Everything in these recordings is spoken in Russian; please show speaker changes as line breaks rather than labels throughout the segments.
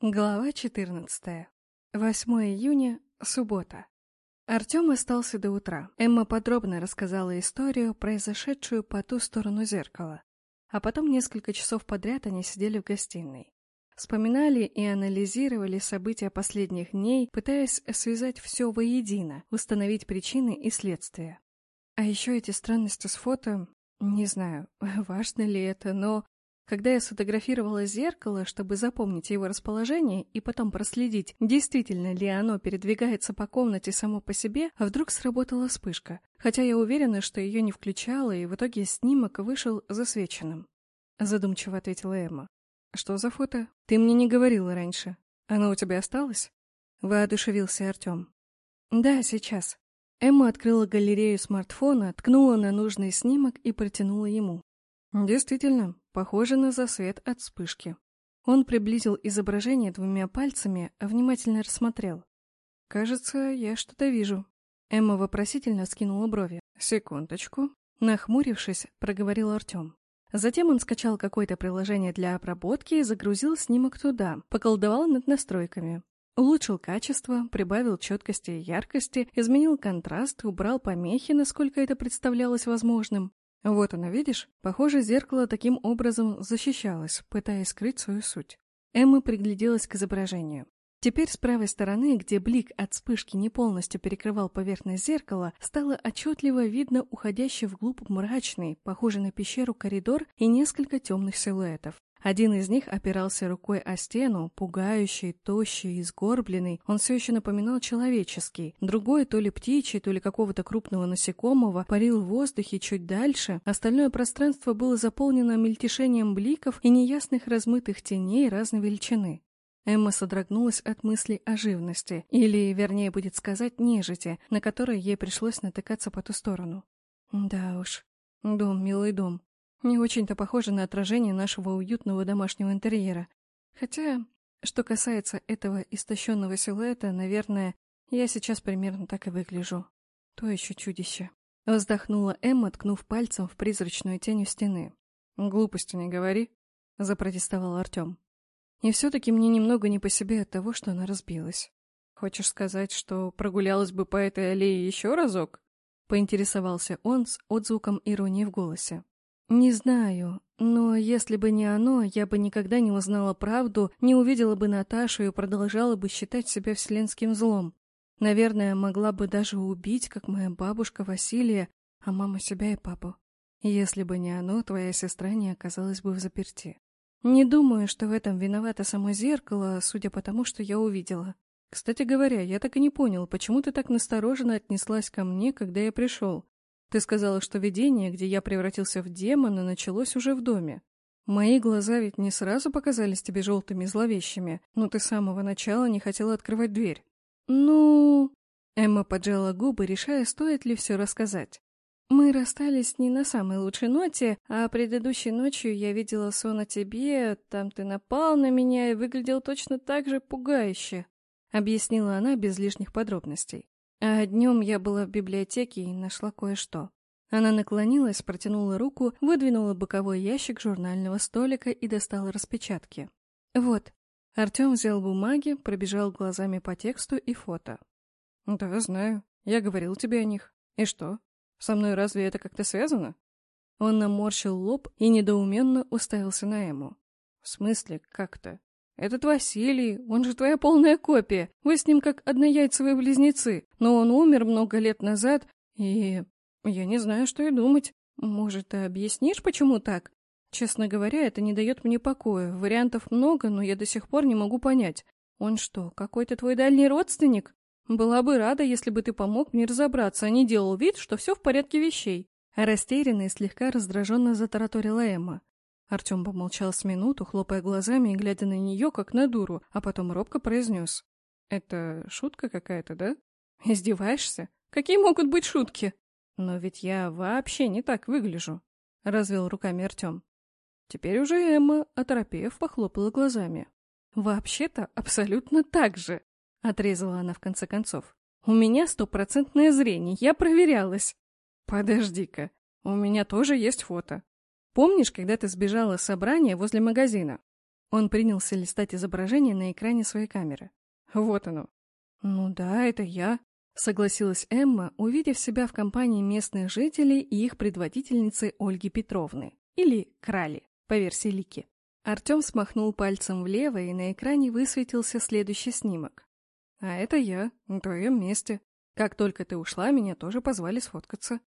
Глава 14. 8 июня, суббота. Артем остался до утра. Эмма подробно рассказала историю, произошедшую по ту сторону зеркала. А потом несколько часов подряд они сидели в гостиной. Вспоминали и анализировали события последних дней, пытаясь связать все воедино, установить причины и следствия. А еще эти странности с фото... Не знаю, важно ли это, но когда я сфотографировала зеркало, чтобы запомнить его расположение и потом проследить, действительно ли оно передвигается по комнате само по себе, вдруг сработала вспышка. Хотя я уверена, что ее не включала, и в итоге снимок вышел засвеченным. Задумчиво ответила Эмма. «Что за фото? Ты мне не говорила раньше. Оно у тебя осталось?» Воодушевился Артем. «Да, сейчас». Эмма открыла галерею смартфона, ткнула на нужный снимок и протянула ему. Действительно, похоже на засвет от вспышки. Он приблизил изображение двумя пальцами, а внимательно рассмотрел. «Кажется, я что-то вижу». Эмма вопросительно скинула брови. «Секундочку». Нахмурившись, проговорил Артем. Затем он скачал какое-то приложение для обработки и загрузил снимок туда, поколдовал над настройками. Улучшил качество, прибавил четкости и яркости, изменил контраст, убрал помехи, насколько это представлялось возможным. Вот она, видишь? Похоже, зеркало таким образом защищалось, пытаясь скрыть свою суть. Эмма пригляделась к изображению. Теперь с правой стороны, где блик от вспышки не полностью перекрывал поверхность зеркала, стало отчетливо видно уходящий вглубь мрачный, похожий на пещеру коридор и несколько темных силуэтов. Один из них опирался рукой о стену, пугающий, тощий и сгорбленный, он все еще напоминал человеческий. Другой, то ли птичий, то ли какого-то крупного насекомого, парил в воздухе чуть дальше. Остальное пространство было заполнено мельтешением бликов и неясных размытых теней разной величины. Эмма содрогнулась от мыслей о живности, или, вернее, будет сказать, нежити, на которой ей пришлось натыкаться по ту сторону. Да уж, дом, милый дом. Не очень-то похоже на отражение нашего уютного домашнего интерьера. Хотя, что касается этого истощенного силуэта, наверное, я сейчас примерно так и выгляжу. То еще чудище. Вздохнула Эмма, ткнув пальцем в призрачную тень у стены. «Глупости не говори», — запротестовал Артем. «И все-таки мне немного не по себе от того, что она разбилась. Хочешь сказать, что прогулялась бы по этой аллее еще разок?» — поинтересовался он с отзвуком иронии в голосе. Не знаю, но если бы не оно, я бы никогда не узнала правду, не увидела бы Наташу и продолжала бы считать себя вселенским злом. Наверное, могла бы даже убить, как моя бабушка Василия, а мама себя и папу. Если бы не оно, твоя сестра не оказалась бы в заперти. Не думаю, что в этом виновато само зеркало, судя по тому, что я увидела. Кстати говоря, я так и не понял, почему ты так настороженно отнеслась ко мне, когда я пришел. Ты сказала, что видение, где я превратился в демона, началось уже в доме. Мои глаза ведь не сразу показались тебе желтыми и зловещими, но ты с самого начала не хотела открывать дверь. Ну... Эмма поджала губы, решая, стоит ли все рассказать. Мы расстались не на самой лучшей ноте, а предыдущей ночью я видела сон о тебе, там ты напал на меня и выглядел точно так же пугающе, объяснила она без лишних подробностей. А днем я была в библиотеке и нашла кое-что. Она наклонилась, протянула руку, выдвинула боковой ящик журнального столика и достала распечатки. Вот. Артем взял бумаги, пробежал глазами по тексту и фото. «Да, знаю. Я говорил тебе о них. И что? Со мной разве это как-то связано?» Он наморщил лоб и недоуменно уставился на Эму. «В смысле, как-то? «Этот Василий, он же твоя полная копия. Вы с ним как однояйцевые близнецы. Но он умер много лет назад, и... я не знаю, что и думать. Может, ты объяснишь, почему так? Честно говоря, это не дает мне покоя. Вариантов много, но я до сих пор не могу понять. Он что, какой-то твой дальний родственник? Была бы рада, если бы ты помог мне разобраться, а не делал вид, что все в порядке вещей». Растерянно и слегка раздраженно затараторила Эмма. Артем помолчал с минуту, хлопая глазами и глядя на нее, как на дуру, а потом робко произнес. «Это шутка какая-то, да? Издеваешься? Какие могут быть шутки? Но ведь я вообще не так выгляжу», — развел руками Артем. Теперь уже Эмма, оторопев, похлопала глазами. «Вообще-то абсолютно так же», — отрезала она в конце концов. «У меня стопроцентное зрение, я проверялась». «Подожди-ка, у меня тоже есть фото», Помнишь, когда ты сбежала с собрания возле магазина? Он принялся листать изображение на экране своей камеры. Вот оно. Ну да, это я, согласилась Эмма, увидев себя в компании местных жителей и их предводительницы Ольги Петровны, или Крали, по версии Лики. Артем смахнул пальцем влево, и на экране высветился следующий снимок. «А это я, на твоем месте. Как только ты ушла, меня тоже позвали сфоткаться».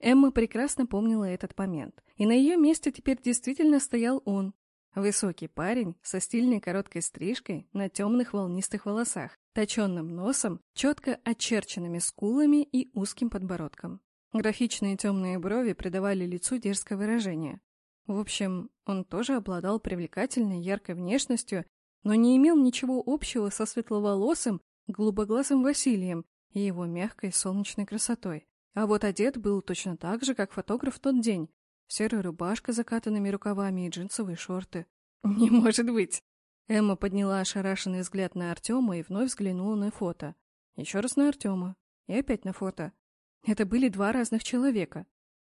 Эмма прекрасно помнила этот момент, и на ее месте теперь действительно стоял он. Высокий парень со стильной короткой стрижкой на темных волнистых волосах, точенным носом, четко очерченными скулами и узким подбородком. Графичные темные брови придавали лицу дерзкое выражение. В общем, он тоже обладал привлекательной, яркой внешностью, но не имел ничего общего со светловолосым, голубоглазым Василием и его мягкой солнечной красотой. А вот одет был точно так же, как фотограф в тот день. Серая рубашка с закатанными рукавами и джинсовые шорты. «Не может быть!» Эмма подняла ошарашенный взгляд на Артема и вновь взглянула на фото. Еще раз на Артема. И опять на фото. Это были два разных человека.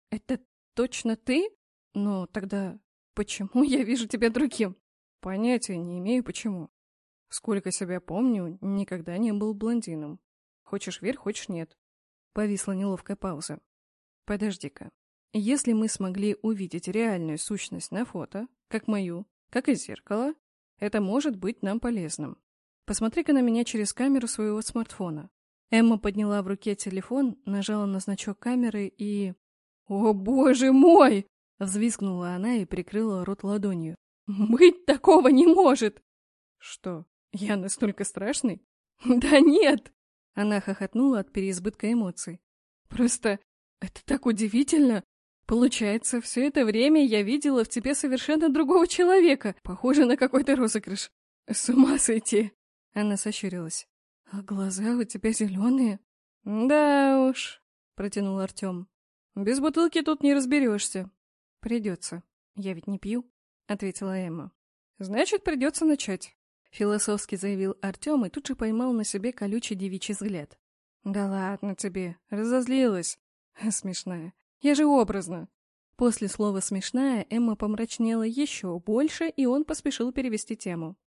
«Это точно ты? Ну, тогда почему я вижу тебя другим?» «Понятия не имею, почему. Сколько себя помню, никогда не был блондином. Хочешь верь, хочешь нет». Повисла неловкая пауза. «Подожди-ка. Если мы смогли увидеть реальную сущность на фото, как мою, как и зеркало, это может быть нам полезным. Посмотри-ка на меня через камеру своего смартфона. Эмма подняла в руке телефон, нажала на значок камеры и... «О, боже мой!» — взвизгнула она и прикрыла рот ладонью. «Быть такого не может!» «Что, я настолько страшный?» «Да нет!» Она хохотнула от переизбытка эмоций. «Просто это так удивительно! Получается, все это время я видела в тебе совершенно другого человека, похоже на какой-то розыгрыш. С ума сойти!» Она сощурилась. «А глаза у тебя зеленые?» «Да уж», — протянул Артем. «Без бутылки тут не разберешься». «Придется. Я ведь не пью», — ответила Эмма. «Значит, придется начать», — философски заявил Артем и тут же поймал на себе колючий девичий взгляд. «Да ладно тебе, разозлилась. Смешная. Я же образно. После слова «смешная» Эмма помрачнела еще больше, и он поспешил перевести тему.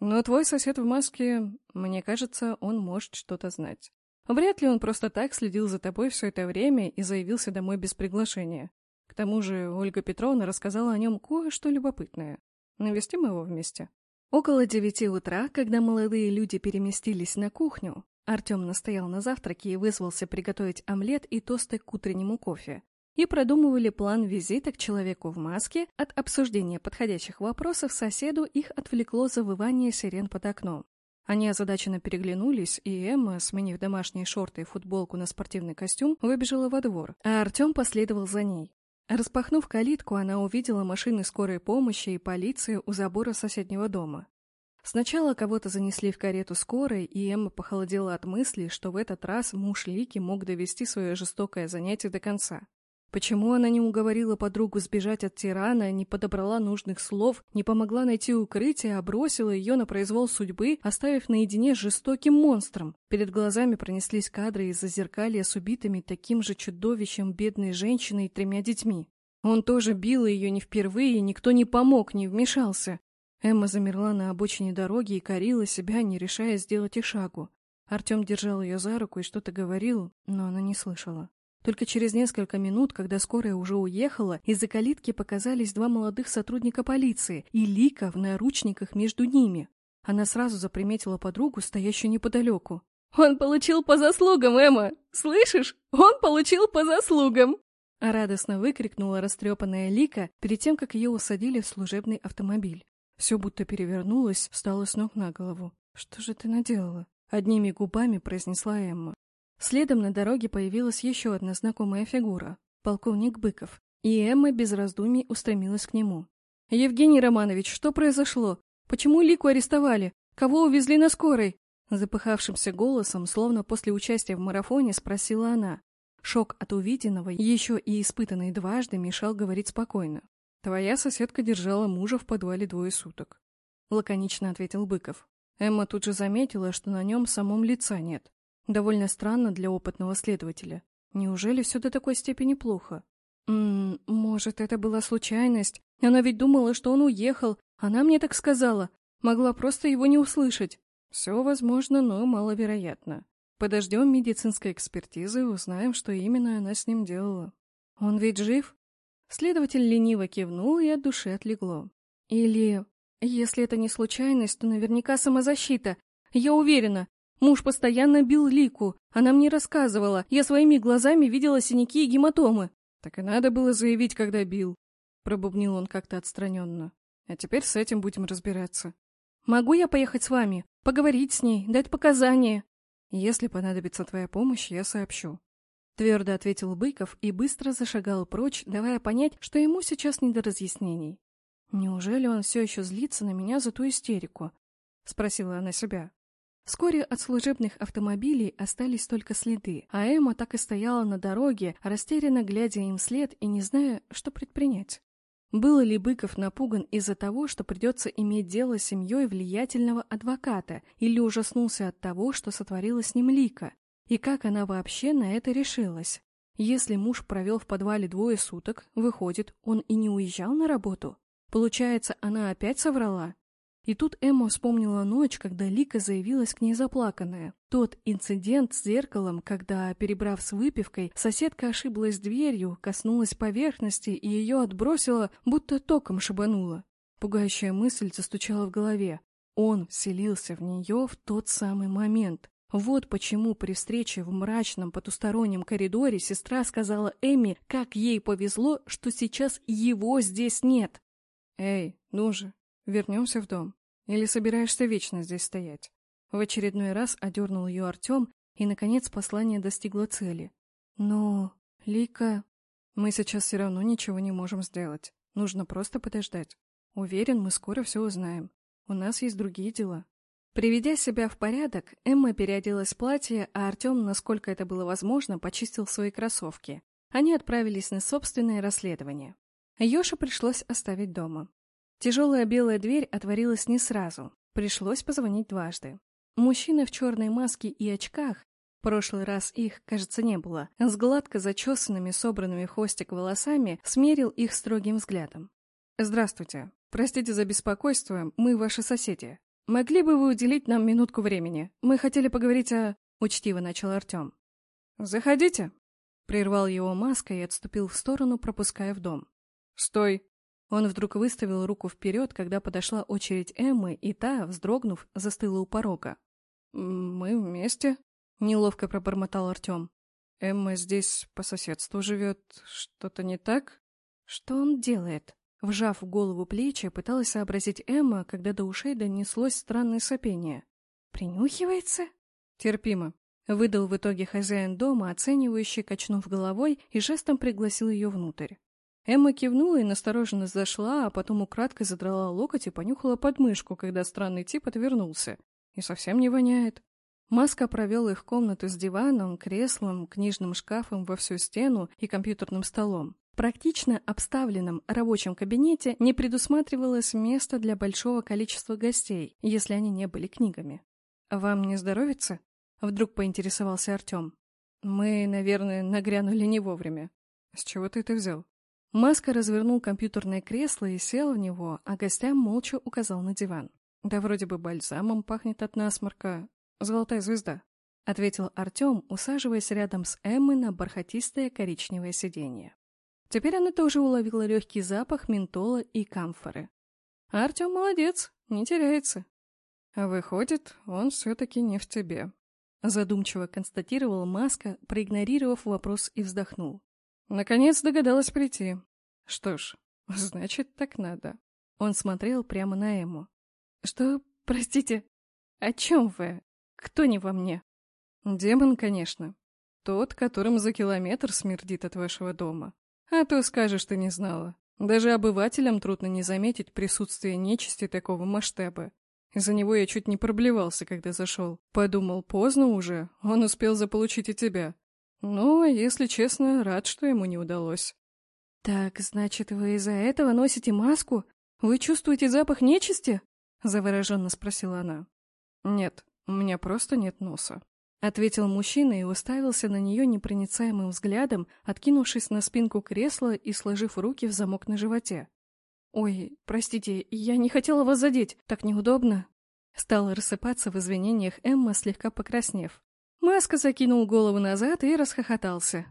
«Но твой сосед в маске, мне кажется, он может что-то знать. Вряд ли он просто так следил за тобой все это время и заявился домой без приглашения. К тому же Ольга Петровна рассказала о нем кое-что любопытное. Навестим его вместе». Около девяти утра, когда молодые люди переместились на кухню, Артем настоял на завтраке и вызвался приготовить омлет и тосты к утреннему кофе и продумывали план визита к человеку в маске. От обсуждения подходящих вопросов соседу их отвлекло завывание сирен под окном. Они озадаченно переглянулись, и Эмма, сменив домашние шорты и футболку на спортивный костюм, выбежала во двор, а Артем последовал за ней. Распахнув калитку, она увидела машины скорой помощи и полицию у забора соседнего дома. Сначала кого-то занесли в карету скорой, и Эмма похолодела от мысли, что в этот раз муж Лики мог довести свое жестокое занятие до конца. Почему она не уговорила подругу сбежать от тирана, не подобрала нужных слов, не помогла найти укрытие, а бросила ее на произвол судьбы, оставив наедине с жестоким монстром? Перед глазами пронеслись кадры из-за с убитыми таким же чудовищем бедной женщиной и тремя детьми. Он тоже бил ее не впервые, никто не помог, не вмешался. Эмма замерла на обочине дороги и корила себя, не решая сделать и шагу. Артем держал ее за руку и что-то говорил, но она не слышала. Только через несколько минут, когда скорая уже уехала, из-за калитки показались два молодых сотрудника полиции и Лика в наручниках между ними. Она сразу заприметила подругу, стоящую неподалеку. «Он получил по заслугам, Эмма! Слышишь? Он получил по заслугам!» Радостно выкрикнула растрепанная Лика перед тем, как ее усадили в служебный автомобиль. Все будто перевернулось, встало с ног на голову. «Что же ты наделала?» Одними губами произнесла Эмма. Следом на дороге появилась еще одна знакомая фигура — полковник Быков, и Эмма без раздумий устремилась к нему. «Евгений Романович, что произошло? Почему Лику арестовали? Кого увезли на скорой?» Запыхавшимся голосом, словно после участия в марафоне, спросила она. Шок от увиденного, еще и испытанный дважды, мешал говорить спокойно. «Твоя соседка держала мужа в подвале двое суток», — лаконично ответил Быков. Эмма тут же заметила, что на нем самом лица нет. Довольно странно для опытного следователя. Неужели все до такой степени плохо? Ммм, может, это была случайность? Она ведь думала, что он уехал, Она мне так сказала. Могла просто его не услышать. Все возможно, но маловероятно. Подождем медицинской экспертизы и узнаем, что именно она с ним делала. Он ведь жив? Следователь лениво кивнул и от души отлегло. Или, если это не случайность, то наверняка самозащита. Я уверена. Муж постоянно бил Лику. Она мне рассказывала. Я своими глазами видела синяки и гематомы. Так и надо было заявить, когда бил. Пробубнил он как-то отстраненно. А теперь с этим будем разбираться. Могу я поехать с вами? Поговорить с ней, дать показания? Если понадобится твоя помощь, я сообщу. Твердо ответил Быков и быстро зашагал прочь, давая понять, что ему сейчас не до разъяснений. «Неужели он все еще злится на меня за ту истерику?» — спросила она себя. Вскоре от служебных автомобилей остались только следы, а Эмма так и стояла на дороге, растерянно глядя им вслед и не зная, что предпринять. Был ли Быков напуган из-за того, что придется иметь дело с семьей влиятельного адвоката, или ужаснулся от того, что сотворила с ним Лика? И как она вообще на это решилась? Если муж провел в подвале двое суток, выходит, он и не уезжал на работу? Получается, она опять соврала? И тут Эмма вспомнила ночь, когда Лика заявилась к ней заплаканная. Тот инцидент с зеркалом, когда, перебрав с выпивкой, соседка ошиблась дверью, коснулась поверхности и ее отбросила, будто током шибанула. Пугающая мысль застучала в голове. Он вселился в нее в тот самый момент. Вот почему при встрече в мрачном потустороннем коридоре сестра сказала Эмми, как ей повезло, что сейчас его здесь нет. «Эй, ну же, Вернемся в дом. Или собираешься вечно здесь стоять? В очередной раз одернул ее Артем, и, наконец, послание достигло цели. Но, Лика... Мы сейчас все равно ничего не можем сделать. Нужно просто подождать. Уверен, мы скоро все узнаем. У нас есть другие дела. Приведя себя в порядок, Эмма переоделась в платье, а Артем, насколько это было возможно, почистил свои кроссовки. Они отправились на собственное расследование. Ёше пришлось оставить дома. Тяжелая белая дверь отворилась не сразу. Пришлось позвонить дважды. Мужчина в черной маске и очках, в прошлый раз их, кажется, не было, с гладко зачесанными, собранными хвостик волосами, смерил их строгим взглядом. «Здравствуйте. Простите за беспокойство, мы ваши соседи. Могли бы вы уделить нам минутку времени? Мы хотели поговорить о...» — учтиво начал Артем. «Заходите!» — прервал его маска и отступил в сторону, пропуская в дом. «Стой!» Он вдруг выставил руку вперед, когда подошла очередь Эммы, и та, вздрогнув, застыла у порога. «Мы вместе?» — неловко пробормотал Артем. «Эмма здесь по соседству живет. Что-то не так?» «Что он делает?» Вжав в голову плечи, пыталась сообразить Эмма, когда до ушей донеслось странное сопение. «Принюхивается?» «Терпимо», — выдал в итоге хозяин дома, оценивающий, качнув головой, и жестом пригласил ее внутрь. Эмма кивнула и настороженно зашла, а потом украдкой задрала локоть и понюхала подмышку, когда странный тип отвернулся. И совсем не воняет. Маска провел их комнату с диваном, креслом, книжным шкафом во всю стену и компьютерным столом. Практично обставленном рабочем кабинете не предусматривалось места для большого количества гостей, если они не были книгами. «Вам не здоровится?» — вдруг поинтересовался Артем. «Мы, наверное, нагрянули не вовремя. С чего ты это взял?» Маска развернул компьютерное кресло и сел в него, а гостям молча указал на диван. «Да вроде бы бальзамом пахнет от насморка. Золотая звезда», — ответил Артем, усаживаясь рядом с Эммой на бархатистое коричневое сиденье. Теперь она тоже уловила легкий запах ментола и камфоры. Артем молодец, не теряется. А выходит, он все-таки не в тебе. Задумчиво констатировал Маска, проигнорировав вопрос и вздохнул. Наконец догадалась прийти. Что ж, значит, так надо. Он смотрел прямо на Эму. Что, простите, о чем вы? Кто не во мне? Демон, конечно. Тот, которым за километр смердит от вашего дома. А то скажешь, ты не знала. Даже обывателям трудно не заметить присутствие нечисти такого масштаба. Из-за него я чуть не проблевался, когда зашел. Подумал, поздно уже, он успел заполучить и тебя. Но, если честно, рад, что ему не удалось. «Так, значит, вы из-за этого носите маску? Вы чувствуете запах нечисти?» — завороженно спросила она. «Нет, у меня просто нет носа», — ответил мужчина и уставился на нее непроницаемым взглядом, откинувшись на спинку кресла и сложив руки в замок на животе. «Ой, простите, я не хотела вас задеть, так неудобно». Стала рассыпаться в извинениях Эмма, слегка покраснев. Маска закинул голову назад и расхохотался.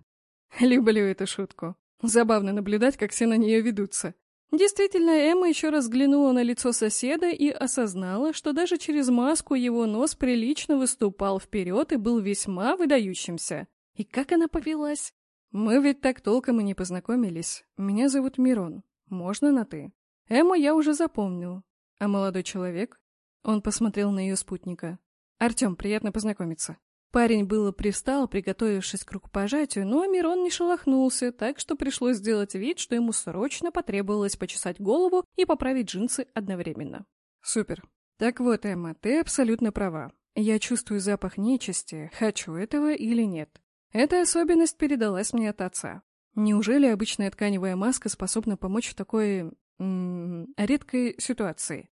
Люблю эту шутку. Забавно наблюдать, как все на нее ведутся. Действительно, Эмма еще раз взглянула на лицо соседа и осознала, что даже через маску его нос прилично выступал вперед и был весьма выдающимся. И как она повелась? Мы ведь так толком и не познакомились. Меня зовут Мирон. Можно на «ты». Эмму я уже запомнил. А молодой человек? Он посмотрел на ее спутника. Артем, приятно познакомиться. Парень было привстал, приготовившись к рукопожатию, но Мирон не шелохнулся, так что пришлось сделать вид, что ему срочно потребовалось почесать голову и поправить джинсы одновременно. «Супер. Так вот, Эмма, ты абсолютно права. Я чувствую запах нечисти, хочу этого или нет. Эта особенность передалась мне от отца. Неужели обычная тканевая маска способна помочь в такой... М -м, редкой ситуации?»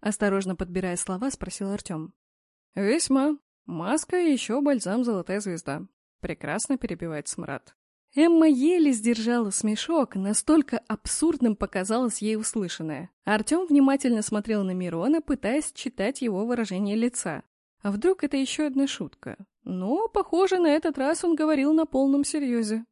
Осторожно подбирая слова, спросил Артем. «Весьма. Маска и еще бальзам «Золотая звезда». Прекрасно перебивает смрад. Эмма еле сдержала смешок, настолько абсурдным показалось ей услышанное. Артем внимательно смотрел на Мирона, пытаясь читать его выражение лица. А вдруг это еще одна шутка? Но, похоже, на этот раз он говорил на полном серьезе.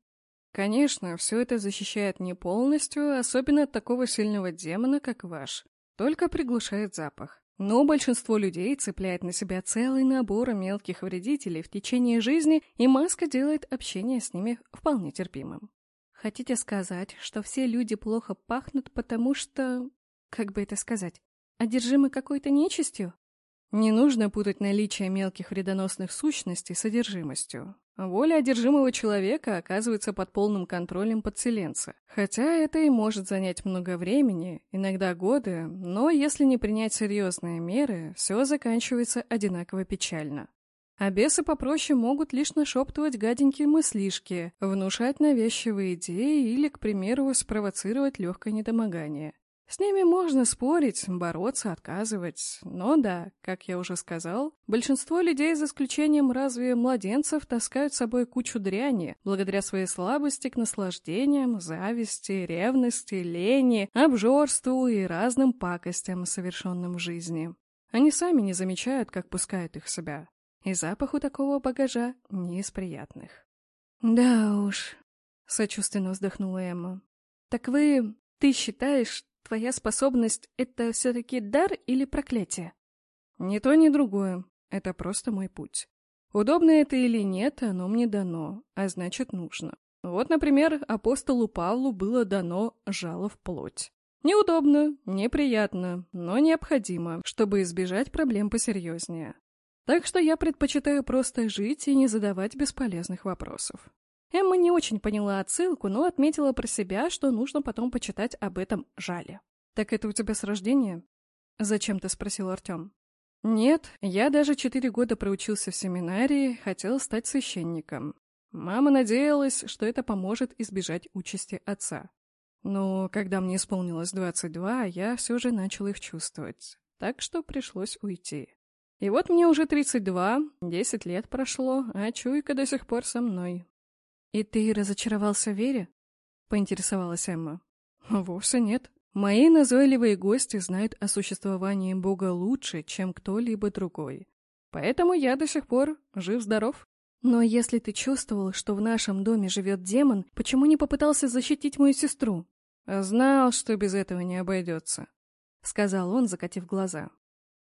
Конечно, все это защищает не полностью, особенно от такого сильного демона, как ваш. Только приглушает запах. Но большинство людей цепляет на себя целый набор мелких вредителей в течение жизни, и маска делает общение с ними вполне терпимым. Хотите сказать, что все люди плохо пахнут, потому что... Как бы это сказать? Одержимы какой-то нечистью? Не нужно путать наличие мелких вредоносных сущностей с одержимостью. Воля одержимого человека оказывается под полным контролем подселенца. Хотя это и может занять много времени, иногда годы, но если не принять серьезные меры, все заканчивается одинаково печально. А бесы попроще могут лишь нашептывать гаденькие мыслишки, внушать навязчивые идеи или, к примеру, спровоцировать легкое недомогание. С ними можно спорить, бороться, отказывать. Но да, как я уже сказал, большинство людей, за исключением разве младенцев, таскают с собой кучу дряни, благодаря своей слабости к наслаждениям, зависти, ревности, лени, обжорству и разным пакостям, совершенным в жизни. Они сами не замечают, как пускают их в себя. И запах у такого багажа не из приятных. «Да уж», — сочувственно вздохнула Эмма. «Так вы... Ты считаешь, Твоя способность — это все-таки дар или проклятие? Ни то, ни другое. Это просто мой путь. Удобно это или нет, оно мне дано, а значит нужно. Вот, например, апостолу Павлу было дано жало в плоть. Неудобно, неприятно, но необходимо, чтобы избежать проблем посерьезнее. Так что я предпочитаю просто жить и не задавать бесполезных вопросов. Эмма не очень поняла отсылку, но отметила про себя, что нужно потом почитать об этом жале. «Так это у тебя с рождения?» — зачем-то спросил Артем. «Нет, я даже четыре года проучился в семинарии, хотел стать священником. Мама надеялась, что это поможет избежать участи отца. Но когда мне исполнилось 22, я все же начал их чувствовать, так что пришлось уйти. И вот мне уже 32, 10 лет прошло, а чуйка до сих пор со мной. «И ты разочаровался в вере?» — поинтересовалась Эмма. «Вовсе нет. Мои назойливые гости знают о существовании Бога лучше, чем кто-либо другой. Поэтому я до сих пор жив-здоров». «Но если ты чувствовал, что в нашем доме живет демон, почему не попытался защитить мою сестру?» «Знал, что без этого не обойдется», — сказал он, закатив глаза.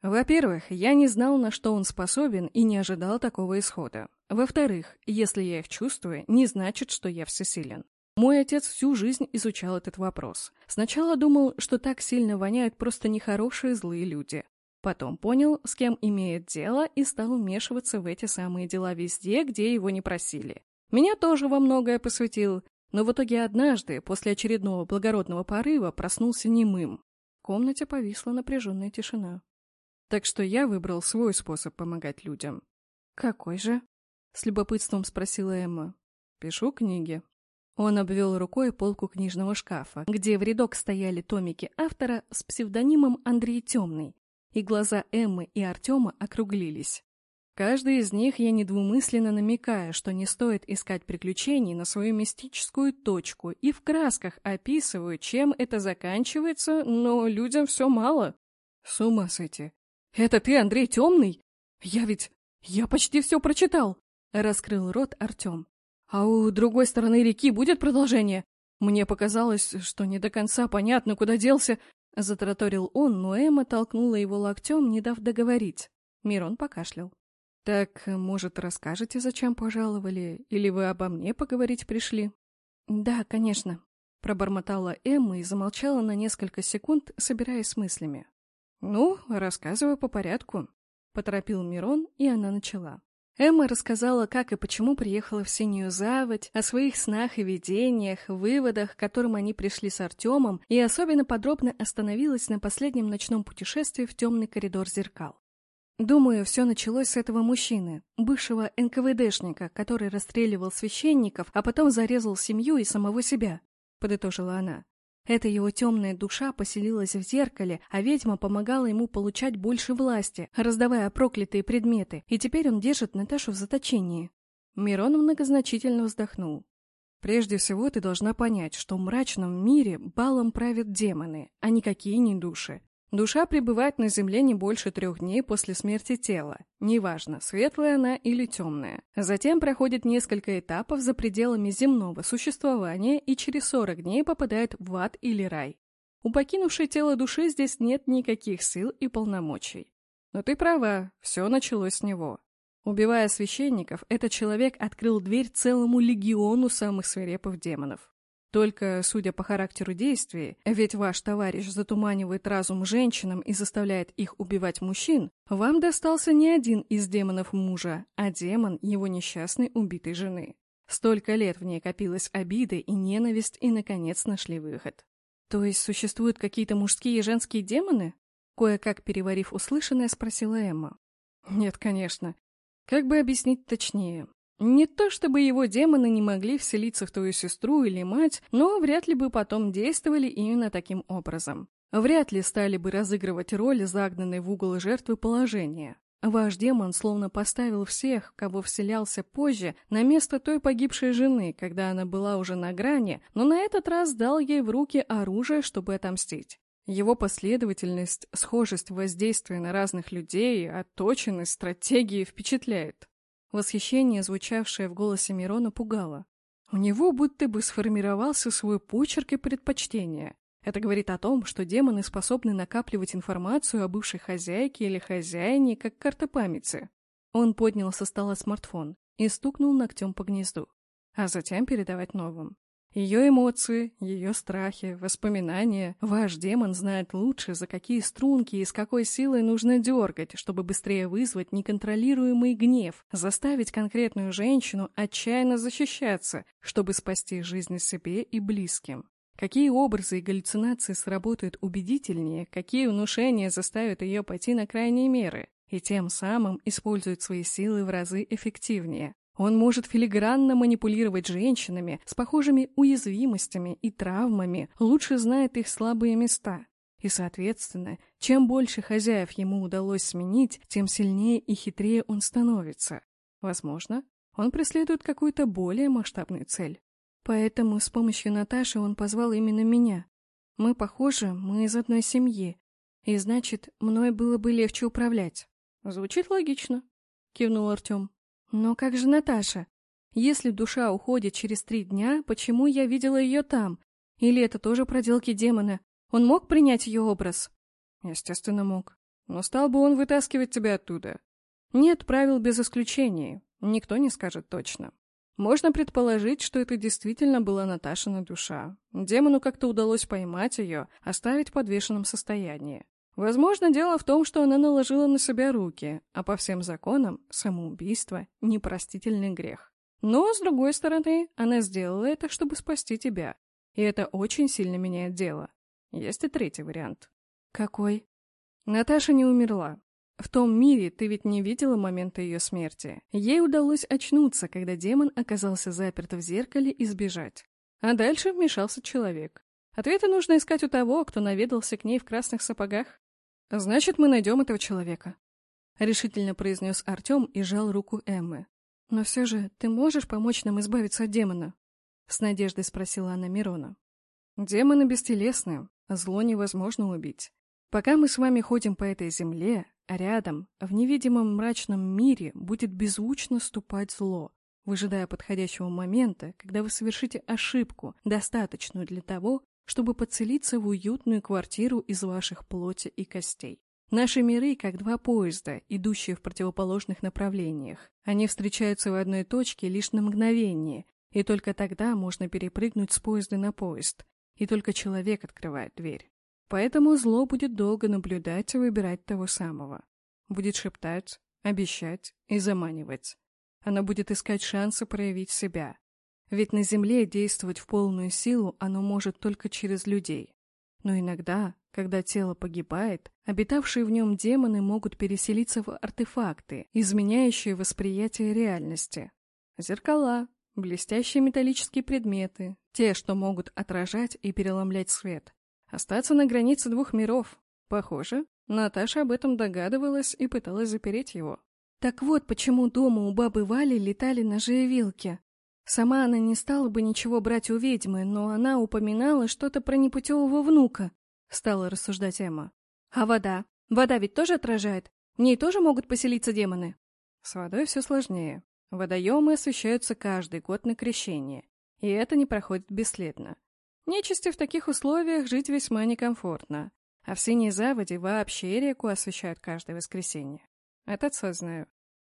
Во-первых, я не знал, на что он способен и не ожидал такого исхода. Во-вторых, если я их чувствую, не значит, что я всесилен. Мой отец всю жизнь изучал этот вопрос. Сначала думал, что так сильно воняют просто нехорошие злые люди. Потом понял, с кем имеет дело, и стал вмешиваться в эти самые дела везде, где его не просили. Меня тоже во многое посвятил, но в итоге однажды, после очередного благородного порыва, проснулся немым. В комнате повисла напряженная тишина. Так что я выбрал свой способ помогать людям. «Какой же?» — с любопытством спросила Эмма. «Пишу книги». Он обвел рукой полку книжного шкафа, где в рядок стояли томики автора с псевдонимом Андрей Темный, и глаза Эммы и Артема округлились. Каждый из них я недвумысленно намекаю, что не стоит искать приключений на свою мистическую точку и в красках описываю, чем это заканчивается, но людям все мало. С ума сойти. Это ты, Андрей Темный? Я ведь... Я почти все прочитал. Раскрыл рот Артем. А у другой стороны реки будет продолжение? Мне показалось, что не до конца понятно, куда делся... Затраторил он, но Эмма толкнула его локтем, не дав договорить. Мирон покашлял. «Так, может, расскажете, зачем пожаловали? Или вы обо мне поговорить пришли?» «Да, конечно», — пробормотала Эмма и замолчала на несколько секунд, собираясь с мыслями. «Ну, рассказывай по порядку», — поторопил Мирон, и она начала. Эмма рассказала, как и почему приехала в Синюю Заводь, о своих снах и видениях, выводах, к которым они пришли с Артемом, и особенно подробно остановилась на последнем ночном путешествии в темный коридор зеркал. Думаю, все началось с этого мужчины, бывшего НКВДшника, который расстреливал священников, а потом зарезал семью и самого себя, — подытожила она. Эта его темная душа поселилась в зеркале, а ведьма помогала ему получать больше власти, раздавая проклятые предметы, и теперь он держит Наташу в заточении. Мирон многозначительно вздохнул. Прежде всего, ты должна понять, что в мрачном мире балом правят демоны, а никакие не души. Душа пребывает на Земле не больше трех дней после смерти тела, неважно, светлая она или темная. Затем проходит несколько этапов за пределами земного существования и через 40 дней попадает в ад или рай. У покинувшей тело души здесь нет никаких сил и полномочий. Но ты права, все началось с него. Убивая священников, этот человек открыл дверь целому легиону самых свирепых демонов. Только, судя по характеру действий, ведь ваш товарищ затуманивает разум женщинам и заставляет их убивать мужчин, вам достался не один из демонов мужа, а демон его несчастной убитой жены. Столько лет в ней копилась обида и ненависть, и, наконец, нашли выход. То есть существуют какие-то мужские и женские демоны? Кое-как переварив услышанное, спросила Эмма. Нет, конечно. Как бы объяснить точнее? Не то чтобы его демоны не могли вселиться в твою сестру или мать, но вряд ли бы потом действовали именно таким образом. Вряд ли стали бы разыгрывать роль загнанной в угол жертвы положения. Ваш демон словно поставил всех, кого вселялся позже, на место той погибшей жены, когда она была уже на грани, но на этот раз дал ей в руки оружие, чтобы отомстить. Его последовательность, схожесть воздействия на разных людей, отточенность стратегии впечатляет. Восхищение, звучавшее в голосе Мирона, пугало. У него будто бы сформировался свой почерк и предпочтения. Это говорит о том, что демоны способны накапливать информацию о бывшей хозяйке или хозяине, как карта памяти. Он поднял со стола смартфон и стукнул ногтем по гнезду, а затем передавать новым. Ее эмоции, ее страхи, воспоминания ваш демон знает лучше, за какие струнки и с какой силой нужно дергать, чтобы быстрее вызвать неконтролируемый гнев, заставить конкретную женщину отчаянно защищаться, чтобы спасти жизнь себе и близким. Какие образы и галлюцинации сработают убедительнее, какие внушения заставят ее пойти на крайние меры, и тем самым используют свои силы в разы эффективнее. Он может филигранно манипулировать женщинами с похожими уязвимостями и травмами, лучше знает их слабые места. И, соответственно, чем больше хозяев ему удалось сменить, тем сильнее и хитрее он становится. Возможно, он преследует какую-то более масштабную цель. Поэтому с помощью Наташи он позвал именно меня. Мы похожи, мы из одной семьи. И значит, мной было бы легче управлять. Звучит логично, кивнул Артем. Но как же Наташа? Если душа уходит через три дня, почему я видела ее там? Или это тоже проделки демона? Он мог принять ее образ? Естественно, мог. Но стал бы он вытаскивать тебя оттуда? Нет правил без исключений. Никто не скажет точно. Можно предположить, что это действительно была Наташина душа. Демону как-то удалось поймать ее, оставить в подвешенном состоянии. Возможно, дело в том, что она наложила на себя руки, а по всем законам самоубийство – непростительный грех. Но, с другой стороны, она сделала это, чтобы спасти тебя. И это очень сильно меняет дело. Есть и третий вариант. Какой? Наташа не умерла. В том мире ты ведь не видела момента ее смерти. Ей удалось очнуться, когда демон оказался заперт в зеркале и сбежать. А дальше вмешался человек. Ответы нужно искать у того, кто наведался к ней в красных сапогах. Значит, мы найдем этого человека. — решительно произнес Артем и сжал руку Эммы. «Но все же ты можешь помочь нам избавиться от демона?» — с надеждой спросила она Мирона. «Демоны бестелесны, зло невозможно убить. Пока мы с вами ходим по этой земле, а рядом, в невидимом мрачном мире, будет беззвучно ступать зло, выжидая подходящего момента, когда вы совершите ошибку, достаточную для того, чтобы подселиться в уютную квартиру из ваших плоти и костей. Наши миры как два поезда, идущие в противоположных направлениях. Они встречаются в одной точке лишь на мгновение, и только тогда можно перепрыгнуть с поезда на поезд, и только человек открывает дверь. Поэтому зло будет долго наблюдать и выбирать того самого. Будет шептать, обещать и заманивать. Оно будет искать шансы проявить себя. Ведь на Земле действовать в полную силу оно может только через людей. Но иногда, когда тело погибает, обитавшие в нем демоны могут переселиться в артефакты, изменяющие восприятие реальности. Зеркала, блестящие металлические предметы, те, что могут отражать и переломлять свет. Остаться на границе двух миров. Похоже, Наташа об этом догадывалась и пыталась запереть его. Так вот, почему дома у бабы Вали летали ножи и вилки. Сама она не стала бы ничего брать у ведьмы, но она упоминала что-то про непутевого внука, стала рассуждать Эмма. А вода? Вода ведь тоже отражает? В ней тоже могут поселиться демоны? С водой все сложнее. Водоемы освещаются каждый год на крещение, и это не проходит бесследно. Нечисти в таких условиях жить весьма некомфортно, а в синей заводе вообще реку освещают каждое воскресенье. Это знаю.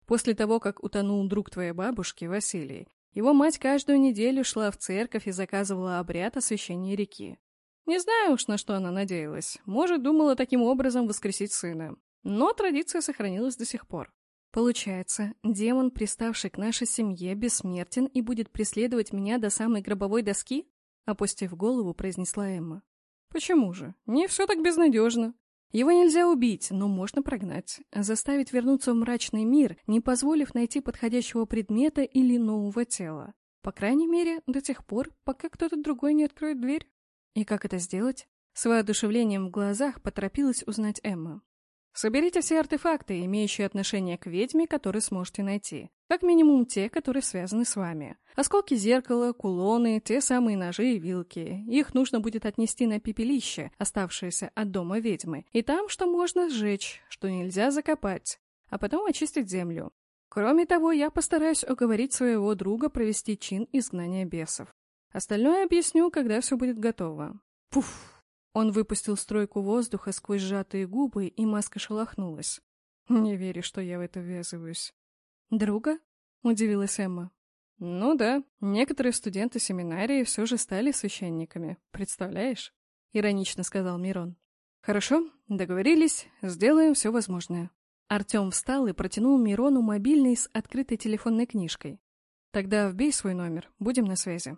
После того, как утонул друг твоей бабушки, Василий, его мать каждую неделю шла в церковь и заказывала обряд освящения реки. Не знаю уж, на что она надеялась. Может, думала таким образом воскресить сына. Но традиция сохранилась до сих пор. Получается, демон, приставший к нашей семье, бессмертен и будет преследовать меня до самой гробовой доски? Опустив голову, произнесла Эмма. Почему же? Не все так безнадежно. Его нельзя убить, но можно прогнать, заставить вернуться в мрачный мир, не позволив найти подходящего предмета или нового тела. По крайней мере, до тех пор, пока кто-то другой не откроет дверь. И как это сделать? С воодушевлением в глазах поторопилась узнать Эмма. Соберите все артефакты, имеющие отношение к ведьме, которые сможете найти. Как минимум те, которые связаны с вами. Осколки зеркала, кулоны, те самые ножи и вилки. Их нужно будет отнести на пепелище, оставшееся от дома ведьмы. И там, что можно сжечь, что нельзя закопать. А потом очистить землю. Кроме того, я постараюсь уговорить своего друга провести чин изгнания бесов. Остальное объясню, когда все будет готово. Пуф! Он выпустил стройку воздуха сквозь сжатые губы, и маска шелохнулась. «Не верю, что я в это ввязываюсь». «Друга?» — удивилась Эмма. «Ну да, некоторые студенты семинарии все же стали священниками, представляешь?» — иронично сказал Мирон. «Хорошо, договорились, сделаем все возможное». Артем встал и протянул Мирону мобильный с открытой телефонной книжкой. «Тогда вбей свой номер, будем на связи».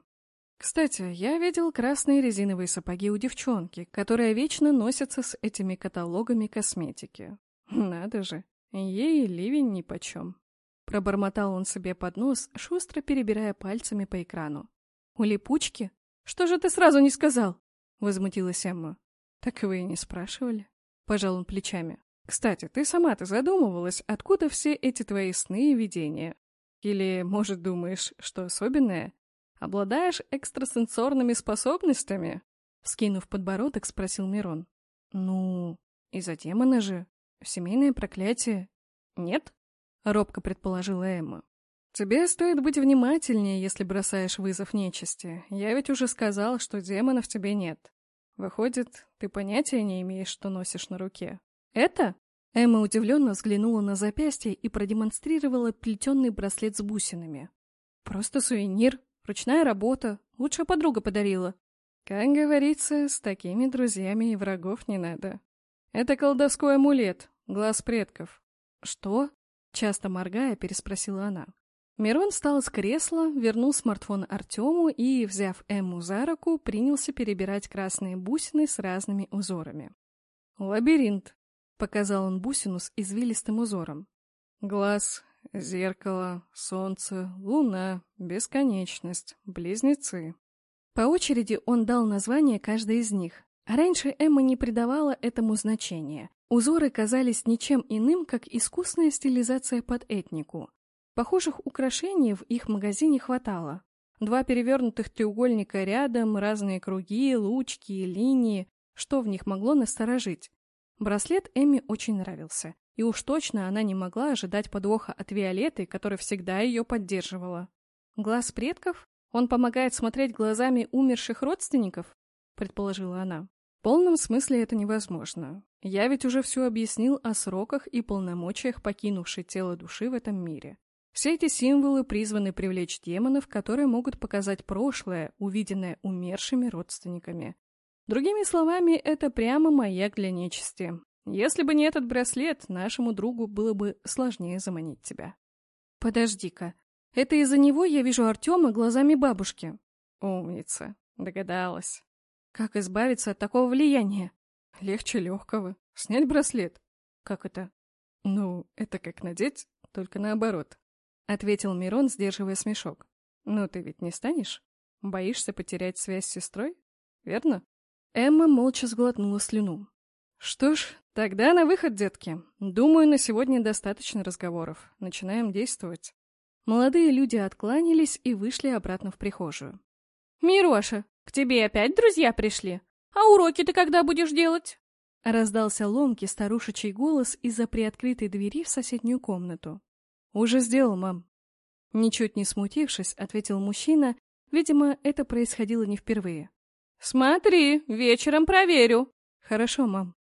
Кстати, я видел красные резиновые сапоги у девчонки, которая вечно носится с этими каталогами косметики. Надо же, ей ливень нипочем. Пробормотал он себе под нос, шустро перебирая пальцами по экрану. «У липучки? Что же ты сразу не сказал?» — возмутилась Эмма. «Так вы и не спрашивали?» — пожал он плечами. «Кстати, ты сама-то задумывалась, откуда все эти твои сны и видения? Или, может, думаешь, что особенное? Обладаешь экстрасенсорными способностями?» Скинув подбородок, спросил Мирон. «Ну, из-за демона же. Семейное проклятие. Нет?» Робко предположила Эмма. «Тебе стоит быть внимательнее, если бросаешь вызов нечисти. Я ведь уже сказал, что демона в тебе нет. Выходит, ты понятия не имеешь, что носишь на руке. Это?» Эмма удивленно взглянула на запястье и продемонстрировала плетеный браслет с бусинами. «Просто сувенир», Ручная работа. Лучшая подруга подарила. Как говорится, с такими друзьями и врагов не надо. Это колдовской амулет, глаз предков. Что? Часто моргая, переспросила она. Мирон встал с кресла, вернул смартфон Артему и, взяв Эмму за руку, принялся перебирать красные бусины с разными узорами. «Лабиринт», — показал он бусину с извилистым узором. «Глаз, Зеркало, солнце, луна, бесконечность, близнецы. По очереди он дал название каждой из них. А раньше Эмма не придавала этому значения. Узоры казались ничем иным, как искусная стилизация под этнику. Похожих украшений в их магазине хватало. Два перевернутых треугольника рядом, разные круги, лучки линии. Что в них могло насторожить? Браслет Эми очень нравился. И уж точно она не могла ожидать подвоха от Виолетты, которая всегда ее поддерживала. «Глаз предков? Он помогает смотреть глазами умерших родственников?» — предположила она. В полном смысле это невозможно. Я ведь уже все объяснил о сроках и полномочиях покинувшей тело души в этом мире. Все эти символы призваны привлечь демонов, которые могут показать прошлое, увиденное умершими родственниками. Другими словами, это прямо маяк для нечисти. Если бы не этот браслет, нашему другу было бы сложнее заманить тебя. Подожди-ка, это из-за него я вижу Артема глазами бабушки. Умница, догадалась. Как избавиться от такого влияния? Легче легкого. Снять браслет. Как это? Ну, это как надеть, только наоборот. Ответил Мирон, сдерживая смешок. Ну, ты ведь не станешь? Боишься потерять связь с сестрой? Верно? Эмма молча сглотнула слюну. Что ж, тогда на выход, детки. Думаю, на сегодня достаточно разговоров. Начинаем действовать. Молодые люди откланялись и вышли обратно в прихожую. «Мироша, к тебе опять друзья пришли? А уроки ты когда будешь делать?» Раздался ломкий старушечий голос из-за приоткрытой двери в соседнюю комнату. «Уже сделал, мам». Ничуть не смутившись, ответил мужчина, видимо, это происходило не впервые. «Смотри, вечером проверю». «Хорошо, мам».